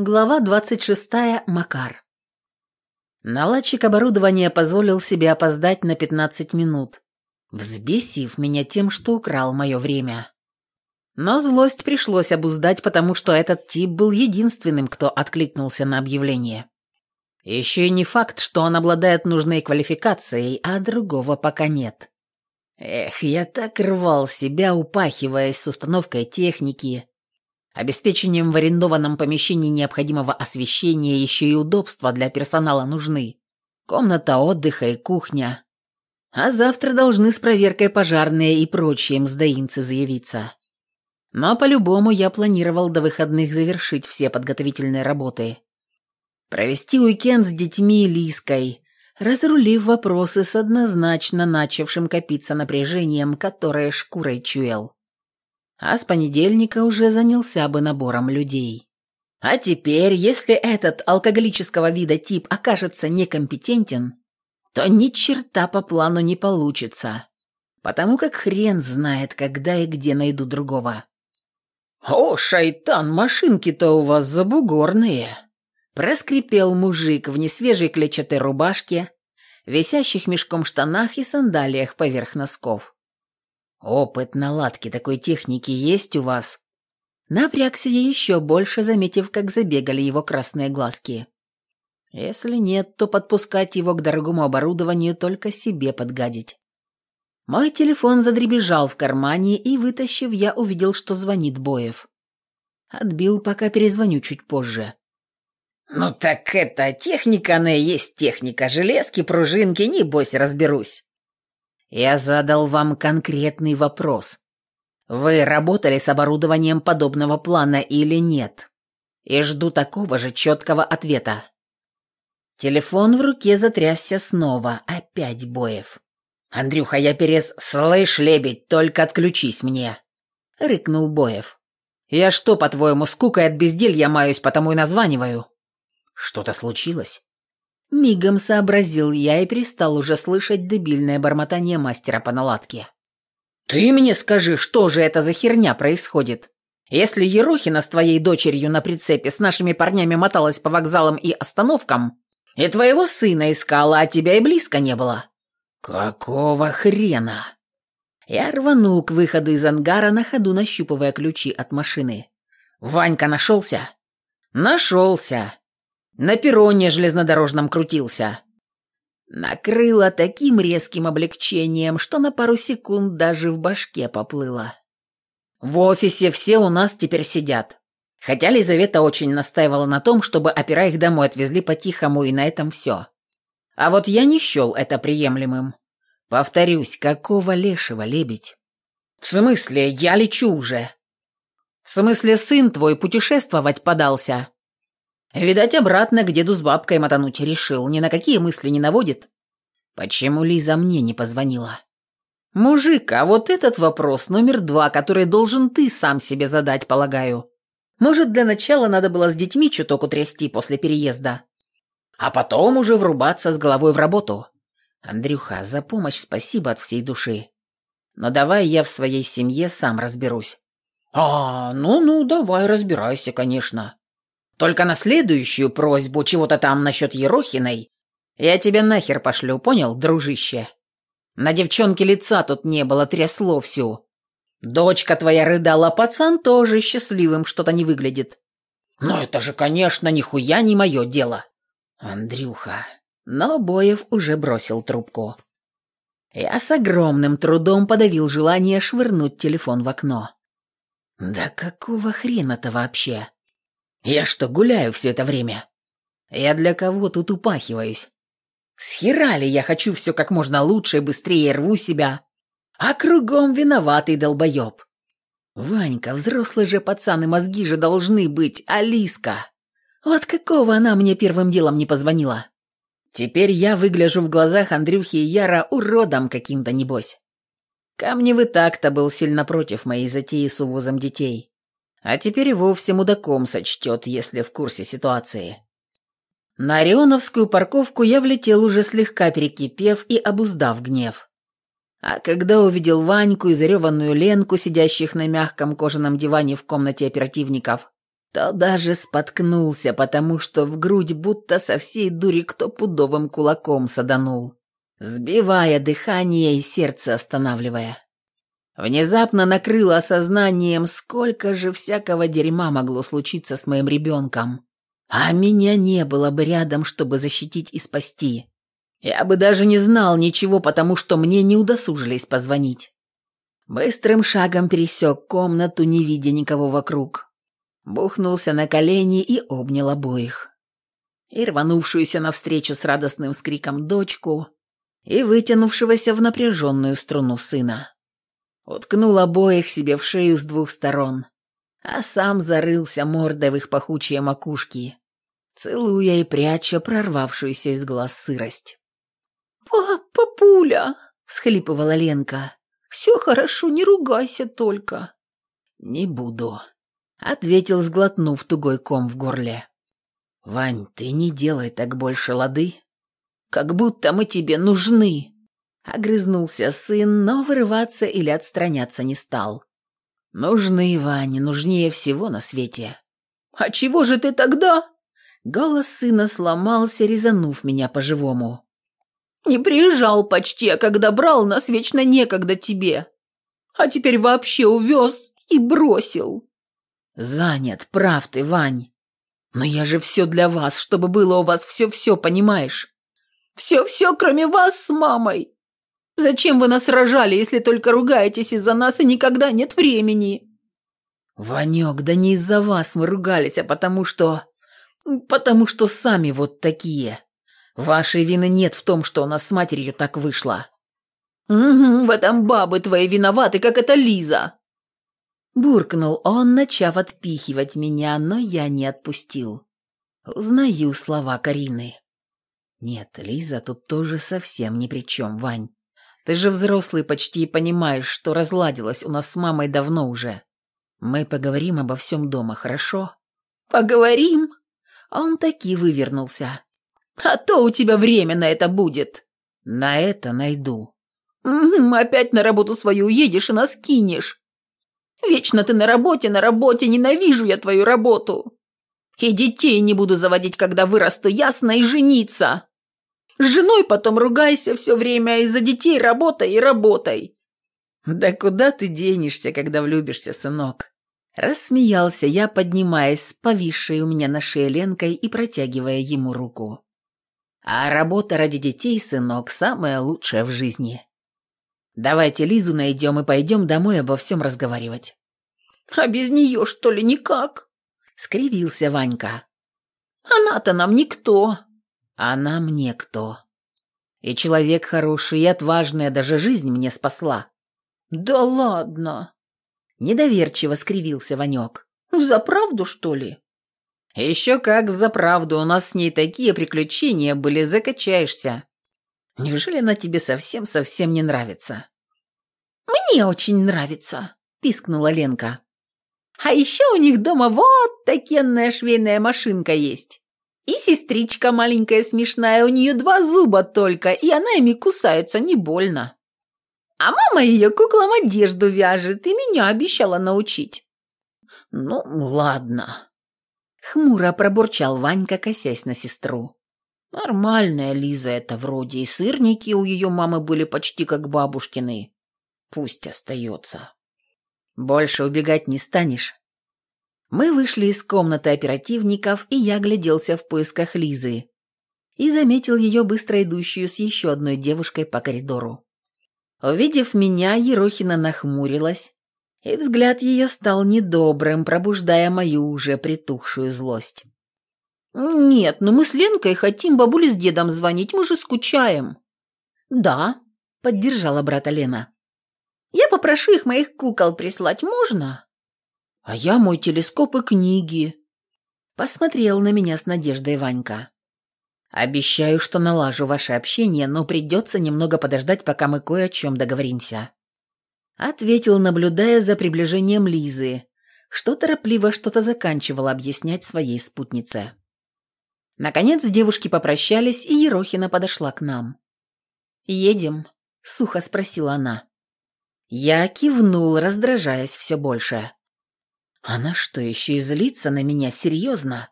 Глава 26. Макар. Наладчик оборудования позволил себе опоздать на 15 минут, взбесив меня тем, что украл мое время. Но злость пришлось обуздать, потому что этот тип был единственным, кто откликнулся на объявление. Еще и не факт, что он обладает нужной квалификацией, а другого пока нет. Эх, я так рвал себя, упахиваясь с установкой техники, Обеспечением в арендованном помещении необходимого освещения еще и удобства для персонала нужны. Комната отдыха и кухня. А завтра должны с проверкой пожарные и прочие мздоимцы заявиться. Но по-любому я планировал до выходных завершить все подготовительные работы. Провести уикенд с детьми и Лиской, разрулив вопросы с однозначно начавшим копиться напряжением, которое шкурой чуял а с понедельника уже занялся бы набором людей. А теперь, если этот алкоголического вида тип окажется некомпетентен, то ни черта по плану не получится, потому как хрен знает, когда и где найду другого. «О, шайтан, машинки-то у вас забугорные!» Проскрипел мужик в несвежей клетчатой рубашке, висящих мешком штанах и сандалиях поверх носков. «Опыт наладки такой техники есть у вас?» Напрягся я еще больше, заметив, как забегали его красные глазки. Если нет, то подпускать его к дорогому оборудованию только себе подгадить. Мой телефон задребезжал в кармане, и, вытащив, я увидел, что звонит Боев. Отбил, пока перезвоню чуть позже. «Ну так это техника, она и есть техника. Железки, пружинки, небось разберусь». Я задал вам конкретный вопрос. Вы работали с оборудованием подобного плана или нет? И жду такого же четкого ответа. Телефон в руке затрясся снова. Опять Боев. «Андрюха, я перес... Слышь, лебедь, только отключись мне!» — рыкнул Боев. «Я что, по-твоему, скукой от безделья маюсь, потому и названиваю?» «Что-то случилось?» Мигом сообразил я и перестал уже слышать дебильное бормотание мастера по наладке. «Ты мне скажи, что же это за херня происходит? Если Ерохина с твоей дочерью на прицепе с нашими парнями моталась по вокзалам и остановкам, и твоего сына искала, а тебя и близко не было». «Какого хрена?» Я рванул к выходу из ангара, на ходу нащупывая ключи от машины. «Ванька нашелся?» «Нашелся. На перроне железнодорожном крутился. Накрыло таким резким облегчением, что на пару секунд даже в башке поплыло. В офисе все у нас теперь сидят. Хотя Лизавета очень настаивала на том, чтобы опера их домой отвезли по-тихому, и на этом все. А вот я не счел это приемлемым. Повторюсь, какого лешего, лебедь? В смысле, я лечу уже. В смысле, сын твой путешествовать подался. Видать, обратно к деду с бабкой мотануть решил, ни на какие мысли не наводит. Почему Лиза мне не позвонила? Мужик, а вот этот вопрос номер два, который должен ты сам себе задать, полагаю. Может, для начала надо было с детьми чуток утрясти после переезда, а потом уже врубаться с головой в работу. Андрюха, за помощь спасибо от всей души. Но давай я в своей семье сам разберусь. А, ну-ну, давай разбирайся, конечно. Только на следующую просьбу чего-то там насчет Ерохиной я тебя нахер пошлю, понял, дружище? На девчонке лица тут не было, трясло всю. Дочка твоя рыдала, пацан тоже счастливым что-то не выглядит. Но это же, конечно, нихуя не мое дело. Андрюха. Но Боев уже бросил трубку. Я с огромным трудом подавил желание швырнуть телефон в окно. Да какого хрена-то вообще? Я что, гуляю все это время? Я для кого тут упахиваюсь? С хера ли я хочу все как можно лучше и быстрее рву себя? А кругом виноватый долбоеб. Ванька, взрослый же пацан и мозги же должны быть, Алиска. Вот какого она мне первым делом не позвонила? Теперь я выгляжу в глазах Андрюхи и Яра уродом каким-то, небось. Камнев и так-то был сильно против моей затеи с увозом детей. А теперь и вовсе мудаком сочтет, если в курсе ситуации. На Орионовскую парковку я влетел уже слегка перекипев и обуздав гнев. А когда увидел Ваньку и зареванную Ленку, сидящих на мягком кожаном диване в комнате оперативников, то даже споткнулся, потому что в грудь будто со всей дури кто пудовым кулаком саданул, сбивая дыхание и сердце останавливая. Внезапно накрыло осознанием, сколько же всякого дерьма могло случиться с моим ребенком. А меня не было бы рядом, чтобы защитить и спасти. Я бы даже не знал ничего, потому что мне не удосужились позвонить. Быстрым шагом пересек комнату, не видя никого вокруг. Бухнулся на колени и обнял обоих. И рванувшуюся навстречу с радостным скриком дочку, и вытянувшегося в напряженную струну сына. Уткнул обоих себе в шею с двух сторон, а сам зарылся мордой в их пахучие макушки, целуя и пряча прорвавшуюся из глаз сырость. «Папуля!» — всхлипывала Ленка. «Все хорошо, не ругайся только». «Не буду», — ответил, сглотнув тугой ком в горле. «Вань, ты не делай так больше, лады? Как будто мы тебе нужны!» Огрызнулся сын, но вырываться или отстраняться не стал. «Нужны, Ваня, нужнее всего на свете». «А чего же ты тогда?» Голос сына сломался, резанув меня по-живому. «Не приезжал почти, а когда брал, нас вечно некогда тебе. А теперь вообще увез и бросил». «Занят, прав ты, Вань. Но я же все для вас, чтобы было у вас все-все, понимаешь?» «Все-все, кроме вас с мамой. Зачем вы нас рожали, если только ругаетесь из-за нас и никогда нет времени?» «Ванек, да не из-за вас мы ругались, а потому что... потому что сами вот такие. Вашей вины нет в том, что у нас с матерью так вышло». «Угу, в этом бабы твои виноваты, как эта Лиза». Буркнул он, начав отпихивать меня, но я не отпустил. Узнаю слова Карины. Нет, Лиза тут тоже совсем ни при чем, Вань. Ты же взрослый почти и понимаешь, что разладилась у нас с мамой давно уже. Мы поговорим обо всем дома, хорошо?» «Поговорим?» Он таки вывернулся. «А то у тебя время на это будет». «На это найду». «Угу, опять на работу свою уедешь и нас кинешь. Вечно ты на работе, на работе, ненавижу я твою работу. И детей не буду заводить, когда вырасту, ясно, и жениться. С женой потом ругайся все время, а из-за детей работай и работай». «Да куда ты денешься, когда влюбишься, сынок?» Рассмеялся я, поднимаясь с повисшей у меня на шее Ленкой и протягивая ему руку. «А работа ради детей, сынок, самая лучшая в жизни. Давайте Лизу найдем и пойдем домой обо всем разговаривать». «А без нее, что ли, никак?» — скривился Ванька. «Она-то нам никто». Она мне кто? И человек хороший, и отважная, даже жизнь мне спасла. Да ладно. Недоверчиво скривился Ванек. Взаправду, что ли? Еще как взаправду, у нас с ней такие приключения были, закачаешься. Неужели она тебе совсем-совсем не нравится? Мне очень нравится, пискнула Ленка. А еще у них дома вот такенная швейная машинка есть. И сестричка маленькая смешная, у нее два зуба только, и она ими кусается, не больно. А мама ее куклам одежду вяжет и меня обещала научить. Ну, ладно. Хмуро пробурчал Ванька, косясь на сестру. Нормальная Лиза это вроде, и сырники у ее мамы были почти как бабушкины. Пусть остается. Больше убегать не станешь? Мы вышли из комнаты оперативников, и я гляделся в поисках Лизы и заметил ее быстро идущую с еще одной девушкой по коридору. Увидев меня, Ерохина нахмурилась, и взгляд ее стал недобрым, пробуждая мою уже притухшую злость. «Нет, но ну мы с Ленкой хотим бабуле с дедом звонить, мы же скучаем». «Да», — поддержала брата Лена. «Я попрошу их моих кукол прислать, можно?» А я мой телескоп и книги. Посмотрел на меня с надеждой Ванька. Обещаю, что налажу ваше общение, но придется немного подождать, пока мы кое о чем договоримся. Ответил, наблюдая за приближением Лизы, что торопливо что-то заканчивала объяснять своей спутнице. Наконец девушки попрощались, и Ерохина подошла к нам. «Едем?» – сухо спросила она. Я кивнул, раздражаясь все больше. Она что, еще и злится на меня? Серьезно?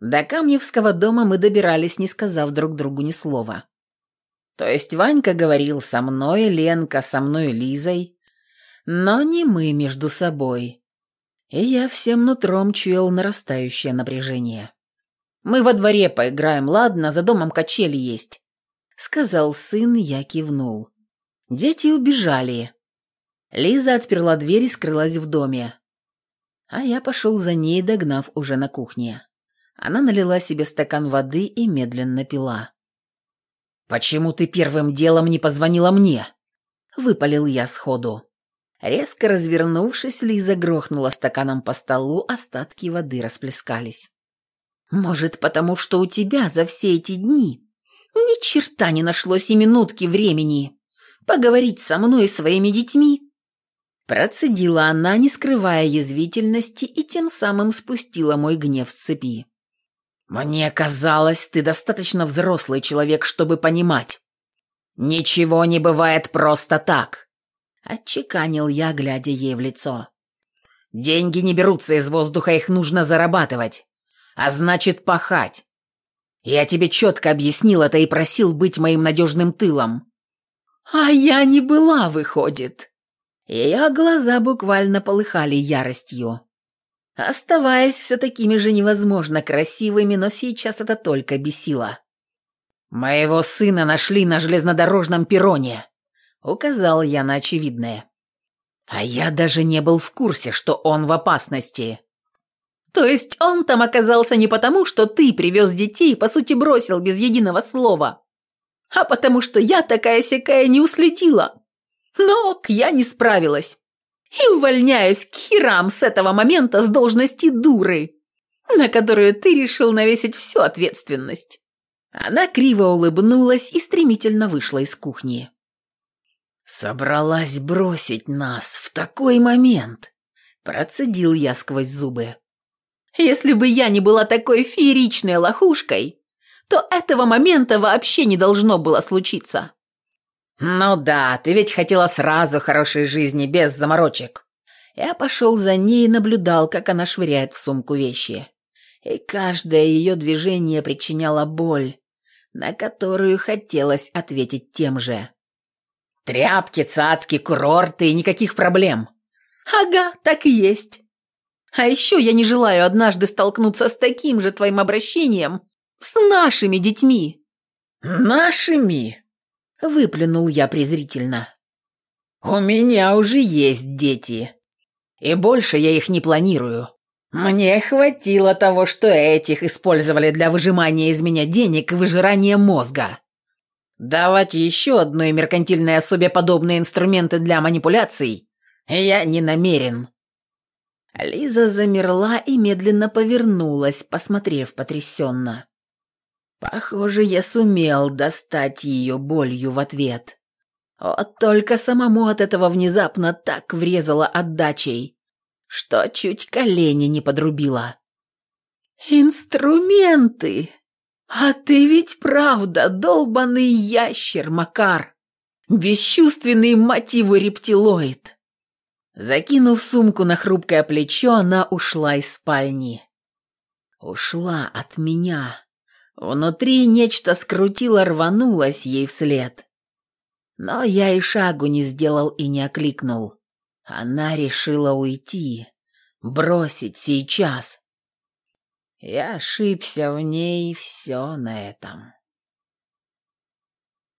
До Камневского дома мы добирались, не сказав друг другу ни слова. То есть Ванька говорил со мной, Ленка со мной Лизой, но не мы между собой. И я всем нутром чуял нарастающее напряжение. «Мы во дворе поиграем, ладно? За домом качели есть», — сказал сын, я кивнул. Дети убежали. Лиза отперла дверь и скрылась в доме. А я пошел за ней, догнав уже на кухне. Она налила себе стакан воды и медленно пила. «Почему ты первым делом не позвонила мне?» – выпалил я сходу. Резко развернувшись, Лиза грохнула стаканом по столу, остатки воды расплескались. «Может, потому что у тебя за все эти дни ни черта не нашлось и минутки времени поговорить со мной и своими детьми?» Процедила она, не скрывая язвительности, и тем самым спустила мой гнев с цепи. «Мне казалось, ты достаточно взрослый человек, чтобы понимать. Ничего не бывает просто так», — отчеканил я, глядя ей в лицо. «Деньги не берутся из воздуха, их нужно зарабатывать, а значит пахать. Я тебе четко объяснил это и просил быть моим надежным тылом». «А я не была, выходит». Ее глаза буквально полыхали яростью. Оставаясь все такими же невозможно красивыми, но сейчас это только бесило. «Моего сына нашли на железнодорожном перроне», — указал я на очевидное. «А я даже не был в курсе, что он в опасности». «То есть он там оказался не потому, что ты привез детей по сути, бросил без единого слова, а потому что я такая-сякая не уследила. Но я не справилась и увольняюсь к херам с этого момента с должности дуры, на которую ты решил навесить всю ответственность». Она криво улыбнулась и стремительно вышла из кухни. «Собралась бросить нас в такой момент», – процедил я сквозь зубы. «Если бы я не была такой фееричной лохушкой, то этого момента вообще не должно было случиться. «Ну да, ты ведь хотела сразу хорошей жизни, без заморочек». Я пошел за ней и наблюдал, как она швыряет в сумку вещи. И каждое ее движение причиняло боль, на которую хотелось ответить тем же. «Тряпки, цацки, курорты и никаких проблем». «Ага, так и есть. А еще я не желаю однажды столкнуться с таким же твоим обращением с нашими детьми». «Нашими?» Выплюнул я презрительно. «У меня уже есть дети. И больше я их не планирую. Мне хватило того, что этих использовали для выжимания из меня денег и выжирания мозга. Давать еще одной меркантильной особе подобные инструменты для манипуляций я не намерен». Лиза замерла и медленно повернулась, посмотрев потрясенно. Похоже, я сумел достать ее болью в ответ. Вот только самому от этого внезапно так врезало отдачей, что чуть колени не подрубило. «Инструменты! А ты ведь правда долбанный ящер, Макар! Бесчувственный мотивы рептилоид!» Закинув сумку на хрупкое плечо, она ушла из спальни. Ушла от меня. Внутри нечто скрутило, рванулось ей вслед. Но я и шагу не сделал и не окликнул. Она решила уйти, бросить сейчас. Я ошибся в ней все на этом.